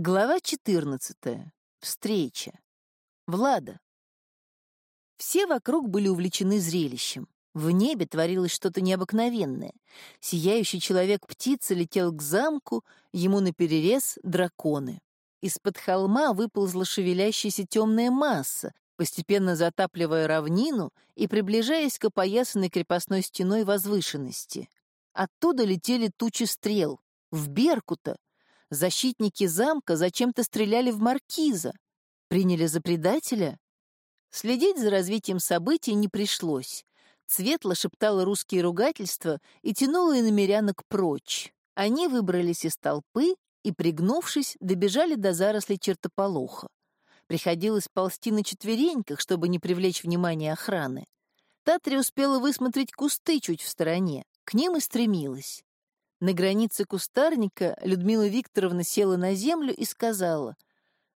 Глава 14. Встреча. Влада. Все вокруг были увлечены зрелищем. В небе творилось что-то необыкновенное. Сияющий человек-птица летел к замку, ему наперерез драконы. Из-под холма выползла шевелящаяся темная масса, постепенно затапливая равнину и приближаясь к опоясанной крепостной стеной возвышенности. Оттуда летели тучи стрел. В Беркута, Защитники замка зачем-то стреляли в маркиза. Приняли за предателя? Следить за развитием событий не пришлось. Цветла шептала русские ругательства и тянула иномерянок прочь. Они выбрались из толпы и, пригнувшись, добежали до зарослей чертополоха. Приходилось ползти на четвереньках, чтобы не привлечь внимание охраны. Татри успела высмотреть кусты чуть в стороне, к ним и стремилась. На границе кустарника Людмила Викторовна села на землю и сказала,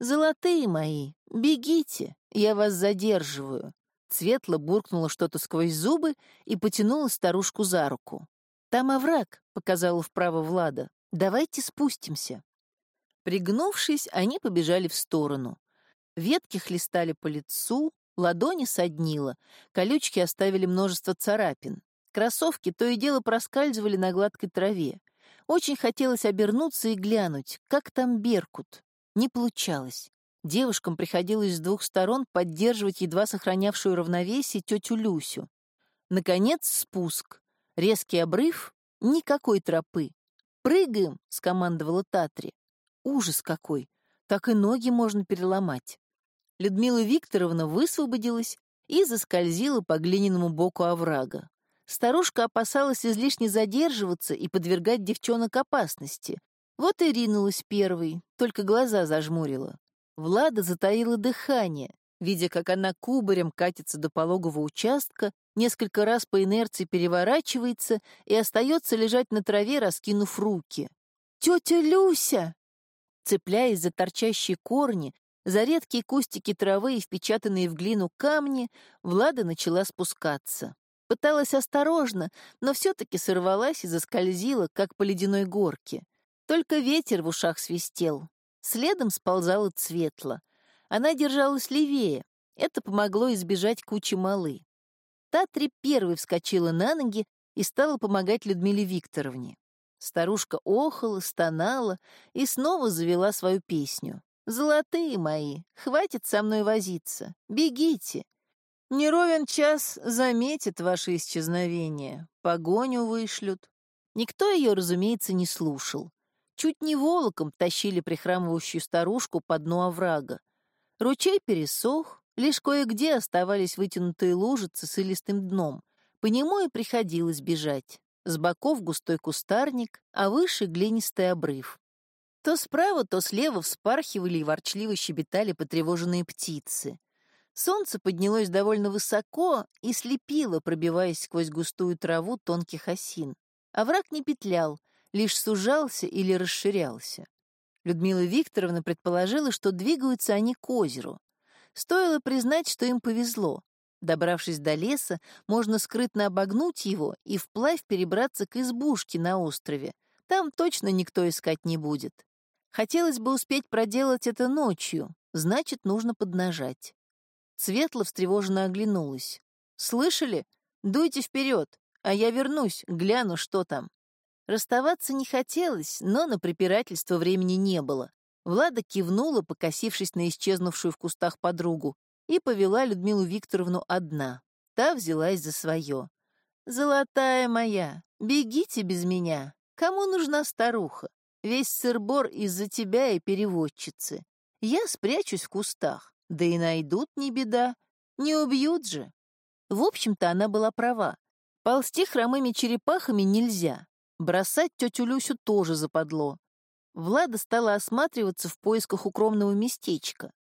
«Золотые мои, бегите, я вас задерживаю». Цветла буркнула что-то сквозь зубы и потянула старушку за руку. «Там овраг», — показала вправо Влада, — «давайте спустимся». Пригнувшись, они побежали в сторону. Ветки хлестали по лицу, ладони соднило, колючки оставили множество царапин. Кроссовки то и дело проскальзывали на гладкой траве. Очень хотелось обернуться и глянуть, как там Беркут. Не получалось. Девушкам приходилось с двух сторон поддерживать едва сохранявшую равновесие тетю Люсю. Наконец спуск. Резкий обрыв, никакой тропы. «Прыгаем!» — скомандовала Татри. Ужас какой! Так и ноги можно переломать. Людмила Викторовна высвободилась и заскользила по глиняному боку оврага. Старушка опасалась излишне задерживаться и подвергать девчонок опасности. Вот и ринулась первой, только глаза зажмурила. Влада затаила дыхание, видя, как она кубарем катится до пологого участка, несколько раз по инерции переворачивается и остается лежать на траве, раскинув руки. «Тетя Люся!» Цепляясь за торчащие корни, за редкие кустики травы и впечатанные в глину камни, Влада начала спускаться. Пыталась осторожно, но все-таки сорвалась и заскользила, как по ледяной горке. Только ветер в ушах свистел. Следом сползала Цветла. Она держалась левее. Это помогло избежать кучи малы. Татри первой вскочила на ноги и стала помогать Людмиле Викторовне. Старушка охала, стонала и снова завела свою песню. «Золотые мои, хватит со мной возиться, бегите, не ровен час заметит ваше исчезновение, погоню вышлют. Никто ее, разумеется, не слушал. Чуть не волоком тащили прихрамывающую старушку по дну оврага. Ручей пересох, лишь кое-где оставались вытянутые лужицы с илистым дном. По нему и приходилось бежать. С боков густой кустарник, а выше глинистый обрыв. То справа, то слева вспархивали и ворчливо щебетали потревоженные птицы. Солнце поднялось довольно высоко и слепило, пробиваясь сквозь густую траву тонких осин. А враг не петлял, лишь сужался или расширялся. Людмила Викторовна предположила, что двигаются они к озеру. Стоило признать, что им повезло. Добравшись до леса, можно скрытно обогнуть его и вплавь перебраться к избушке на острове. Там точно никто искать не будет. Хотелось бы успеть проделать это ночью, значит, нужно поднажать. Светла встревоженно оглянулась. «Слышали? Дуйте вперед, а я вернусь, гляну, что там». Расставаться не хотелось, но на препирательство времени не было. Влада кивнула, покосившись на исчезнувшую в кустах подругу, и повела Людмилу Викторовну одна. Та взялась за свое. «Золотая моя, бегите без меня. Кому нужна старуха? Весь сырбор из-за тебя и переводчицы. Я спрячусь в кустах. Да и найдут, не беда. Не убьют же. В общем-то, она была права. Ползти хромыми черепахами нельзя. Бросать тетю Люсю тоже западло. Влада стала осматриваться в поисках укромного местечка.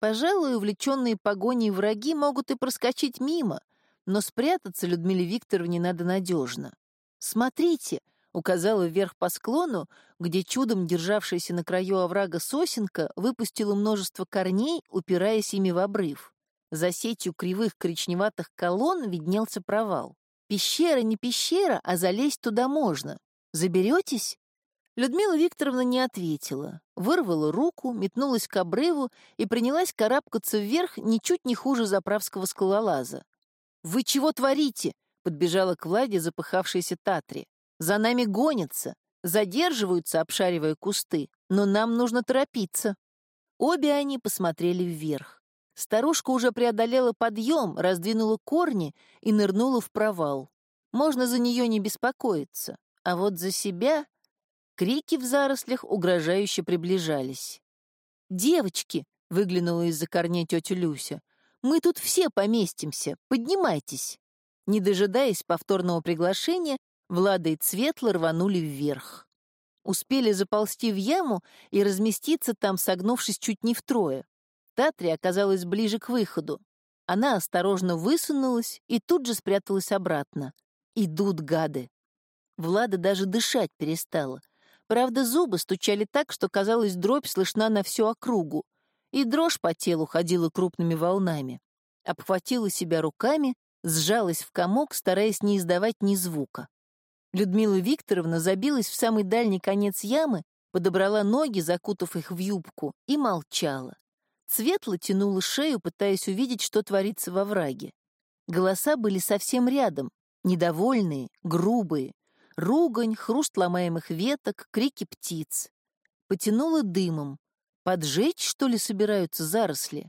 Пожалуй, увлеченные погоней враги могут и проскочить мимо, но спрятаться Людмиле Викторовне надо надежно. «Смотрите!» Указала вверх по склону, где чудом державшаяся на краю оврага сосенка выпустила множество корней, упираясь ими в обрыв. За сетью кривых коричневатых колонн виднелся провал. Пещера не пещера, а залезть туда можно. Заберетесь? Людмила Викторовна не ответила, вырвала руку, метнулась к обрыву и принялась карабкаться вверх ничуть не хуже заправского скалолаза. «Вы чего творите?» — подбежала к Владе запыхавшаяся Татри. «За нами гонятся, задерживаются, обшаривая кусты, но нам нужно торопиться». Обе они посмотрели вверх. Старушка уже преодолела подъем, раздвинула корни и нырнула в провал. Можно за нее не беспокоиться, а вот за себя Крики в зарослях угрожающе приближались. «Девочки!» — выглянула из-за корней тетя Люся. «Мы тут все поместимся. Поднимайтесь!» Не дожидаясь повторного приглашения, Влада и Цветла рванули вверх. Успели заползти в яму и разместиться там, согнувшись чуть не втрое. Татри оказалась ближе к выходу. Она осторожно высунулась и тут же спряталась обратно. Идут гады. Влада даже дышать перестала. Правда, зубы стучали так, что, казалось, дробь слышна на всю округу, и дрожь по телу ходила крупными волнами. Обхватила себя руками, сжалась в комок, стараясь не издавать ни звука. Людмила Викторовна забилась в самый дальний конец ямы, подобрала ноги, закутав их в юбку, и молчала. Светло тянула шею, пытаясь увидеть, что творится во враге. Голоса были совсем рядом, недовольные, грубые, Ругань, хруст ломаемых веток, крики птиц. Потянуло дымом. Поджечь, что ли, собираются заросли?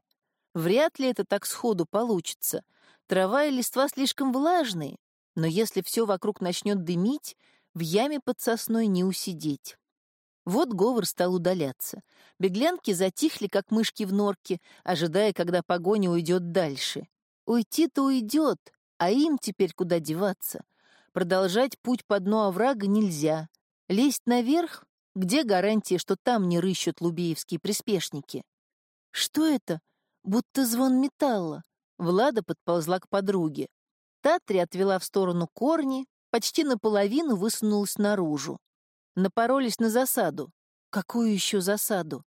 Вряд ли это так сходу получится. Трава и листва слишком влажные, но если все вокруг начнет дымить, в яме под сосной не усидеть. Вот говор стал удаляться. Беглянки затихли, как мышки в норке, ожидая, когда погоня уйдет дальше. Уйти-то уйдет, а им теперь куда деваться? Продолжать путь по дну оврага нельзя. Лезть наверх? Где гарантия, что там не рыщут лубеевские приспешники? Что это? Будто звон металла. Влада подползла к подруге. Татри отвела в сторону корни, почти наполовину высунулась наружу. Напоролись на засаду. Какую еще засаду?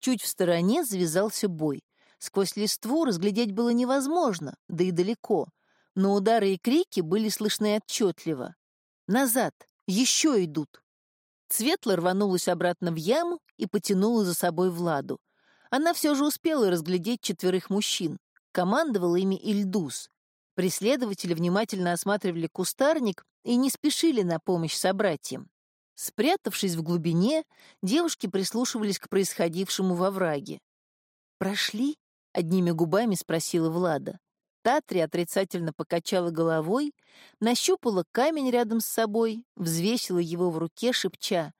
Чуть в стороне завязался бой. Сквозь листву разглядеть было невозможно, да и далеко — но удары и крики были слышны отчетливо. «Назад! Еще идут!» Светла рванулась обратно в яму и потянула за собой Владу. Она все же успела разглядеть четверых мужчин. Командовал ими Ильдус. Преследователи внимательно осматривали кустарник и не спешили на помощь собратьям. Спрятавшись в глубине, девушки прислушивались к происходившему во враге. «Прошли?» — одними губами спросила Влада. Татри отрицательно покачала головой, нащупала камень рядом с собой, взвесила его в руке, шепча.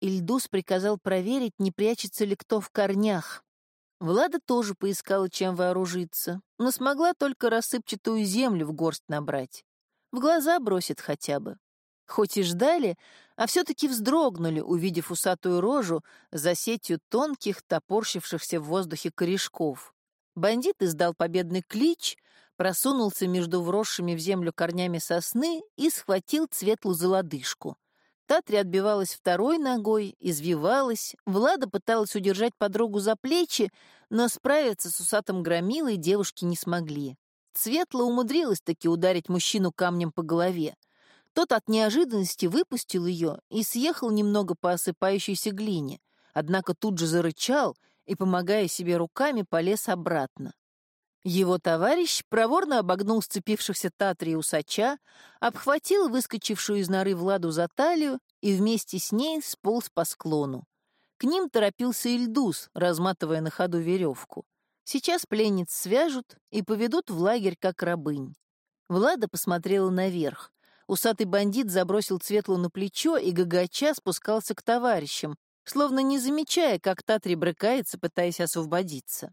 Ильдус приказал проверить, не прячется ли кто в корнях. Влада тоже поискала, чем вооружиться, но смогла только рассыпчатую землю в горсть набрать. В глаза бросит хотя бы. Хоть и ждали, а все-таки вздрогнули, увидев усатую рожу за сетью тонких, топорщившихся в воздухе корешков. Бандит издал победный клич, просунулся между вросшими в землю корнями сосны и схватил Цветлу за лодыжку. Татри отбивалась второй ногой, извивалась. Влада пыталась удержать подругу за плечи, но справиться с усатым громилой девушки не смогли. Цветла умудрилась таки ударить мужчину камнем по голове. Тот от неожиданности выпустил ее и съехал немного по осыпающейся глине, однако тут же зарычал — и, помогая себе руками, полез обратно. Его товарищ проворно обогнул сцепившихся Татри и Усача, обхватил выскочившую из норы Владу за талию и вместе с ней сполз по склону. К ним торопился Ильдус, разматывая на ходу веревку. Сейчас пленниц свяжут и поведут в лагерь как рабынь. Влада посмотрела наверх. Усатый бандит забросил Цветлу на плечо и гагача спускался к товарищам, словно не замечая, как Татри брыкается, пытаясь освободиться.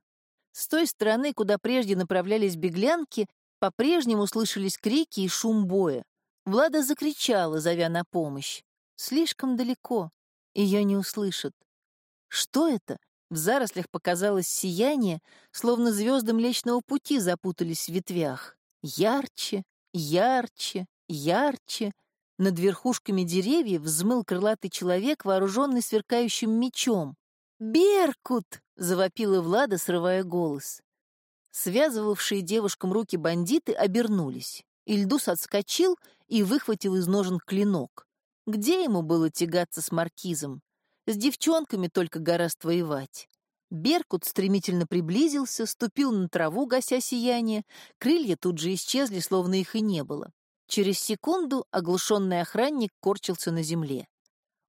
С той стороны, куда прежде направлялись беглянки, по-прежнему слышались крики и шум боя. Влада закричала, зовя на помощь. Слишком далеко. Ее не услышат. Что это? В зарослях показалось сияние, словно звезды Млечного Пути запутались в ветвях. Ярче, ярче, ярче — над верхушками деревьев взмыл крылатый человек, вооруженный сверкающим мечом. «Беркут!» — завопила Влада, срывая голос. Связывавшие девушкам руки бандиты обернулись. Ильдус отскочил и выхватил из ножен клинок. Где ему было тягаться с маркизом? С девчонками только гораст воевать. Беркут стремительно приблизился, ступил на траву, гася сияние. Крылья тут же исчезли, словно их и не было. Через секунду оглушенный охранник корчился на земле.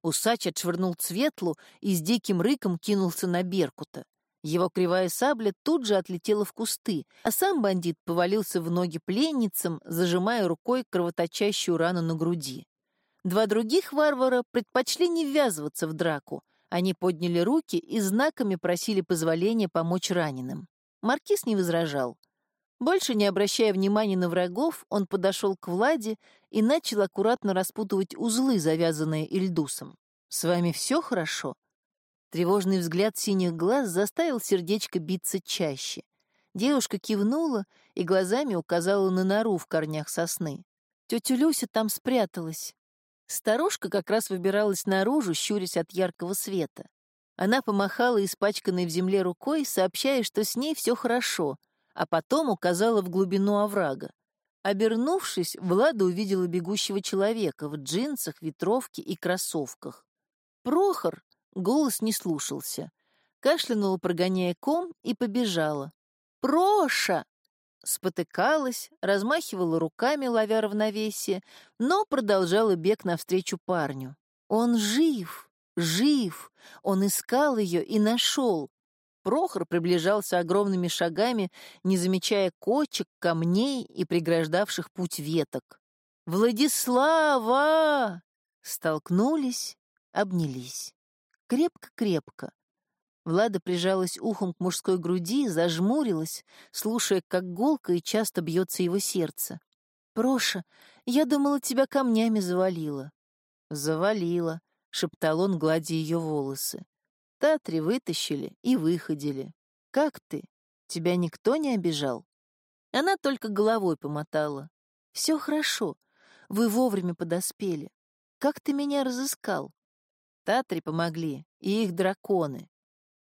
Усач отшвырнул Цветлу и с диким рыком кинулся на Беркута. Его кривая сабля тут же отлетела в кусты, а сам бандит повалился в ноги пленницам, зажимая рукой кровоточащую рану на груди. Два других варвара предпочли не ввязываться в драку. Они подняли руки и знаками просили позволения помочь раненым. Маркиз не возражал. Больше не обращая внимания на врагов, он подошел к Владе и начал аккуратно распутывать узлы, завязанные Ильдусом. «С вами все хорошо?» Тревожный взгляд синих глаз заставил сердечко биться чаще. Девушка кивнула и глазами указала на нору в корнях сосны. Тетя Люся там спряталась. Старушка как раз выбиралась наружу, щурясь от яркого света. Она помахала испачканной в земле рукой, сообщая, что с ней все хорошо, а потом указала в глубину оврага. Обернувшись, Влада увидела бегущего человека в джинсах, ветровке и кроссовках. Прохор, Голос не слушался. Кашлянула, прогоняя ком, и побежала. «Проша!» Спотыкалась, размахивала руками, ловя равновесие, но продолжала бег навстречу парню. Он жив, жив, он искал ее и нашел. Прохор приближался огромными шагами, не замечая кочек, камней и преграждавших путь веток. «Владислава!» Столкнулись, обнялись. Крепко-крепко. Влада прижалась ухом к мужской груди, зажмурилась, слушая, как голка и часто бьется его сердце. «Проша, я думала, тебя камнями завалило». «Завалило», — шептал он, гладя ее волосы. «Татри вытащили и выходили. Как ты? Тебя никто не обижал?» Она только головой помотала. «Все хорошо. Вы вовремя подоспели. Как ты меня разыскал?» Татри помогли, и их драконы.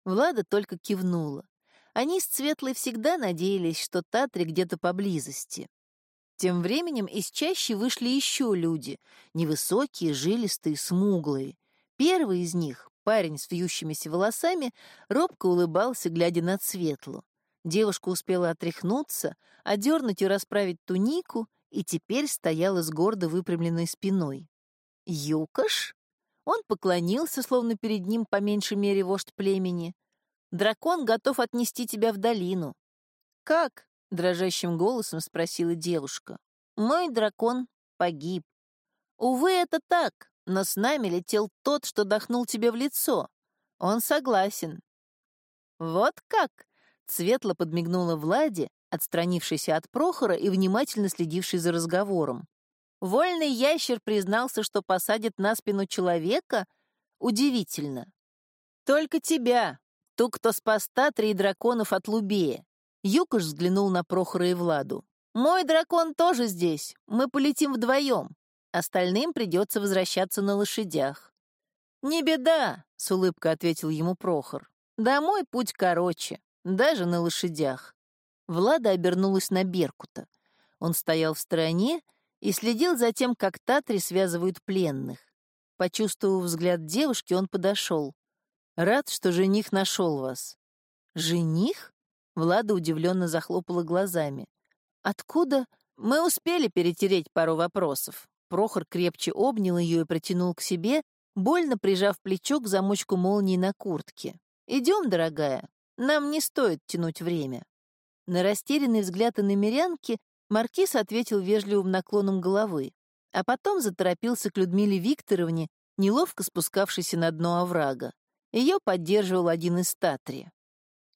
Влада только кивнула. Они с Цветлой всегда надеялись, что Татри где-то поблизости. Тем временем из чащи вышли еще люди, невысокие, жилистые, смуглые. Первый из них, парень с вьющимися волосами, робко улыбался, глядя на Цветлу. Девушка успела отряхнуться, одернуть и расправить тунику, и теперь стояла с гордо выпрямленной спиной. «Юкаш?» Он поклонился, словно перед ним по меньшей мере вождь племени. «Дракон готов отнести тебя в долину». «Как?» — дрожащим голосом спросила девушка. «Мой дракон погиб». «Увы, это так, но с нами летел тот, что дохнул тебе в лицо. Он согласен». «Вот как?» — Светло подмигнула Владе, отстранившейся от Прохора и внимательно следившей за разговором. Вольный ящер признался, что посадит на спину человека? Удивительно. Только тебя, ту, кто спас Татри и драконов от Лубея. Юкош взглянул на Прохора и Владу. «Мой дракон тоже здесь. Мы полетим вдвоем. Остальным придется возвращаться на лошадях». «Не беда», — с улыбкой ответил ему Прохор. «Домой путь короче, даже на лошадях». Влада обернулась на Беркута. Он стоял в стороне и следил за тем, как Татри связывают пленных. Почувствовав взгляд девушки, он подошел. «Рад, что жених нашел вас». «Жених?» Влада удивленно захлопала глазами. «Откуда?» «Мы успели перетереть пару вопросов». Прохор крепче обнял ее и протянул к себе, больно прижав плечо к замочку молнии на куртке. «Идем, дорогая, нам не стоит тянуть время». На растерянный взгляд иномерянки Маркиз ответил вежливым наклоном головы, а потом заторопился к Людмиле Викторовне, неловко спускавшейся на дно оврага. Ее поддерживал один из татри.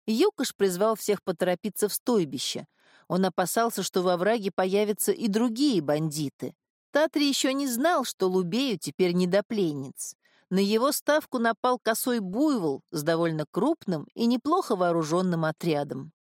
Юкош призвал всех поторопиться в стойбище. Он опасался, что во враге появятся и другие бандиты. Татри еще не знал, что Лубею теперь не до пленниц. На его ставку напал косой буйвол с довольно крупным и неплохо вооруженным отрядом.